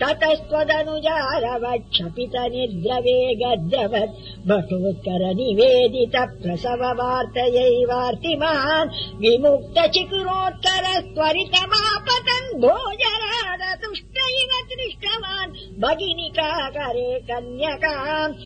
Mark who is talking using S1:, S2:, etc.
S1: ततस्त्वदनुजारवक्षपित निर्द्रवे गद्यवत् निवेदित प्रसव वार्तयैवार्तिमान् विमुक्त चिकुरोत्तर त्वरितमापतन् भोजरादतुष्टैव दृष्टवान् भगिनिकाकरे कन्यकाम्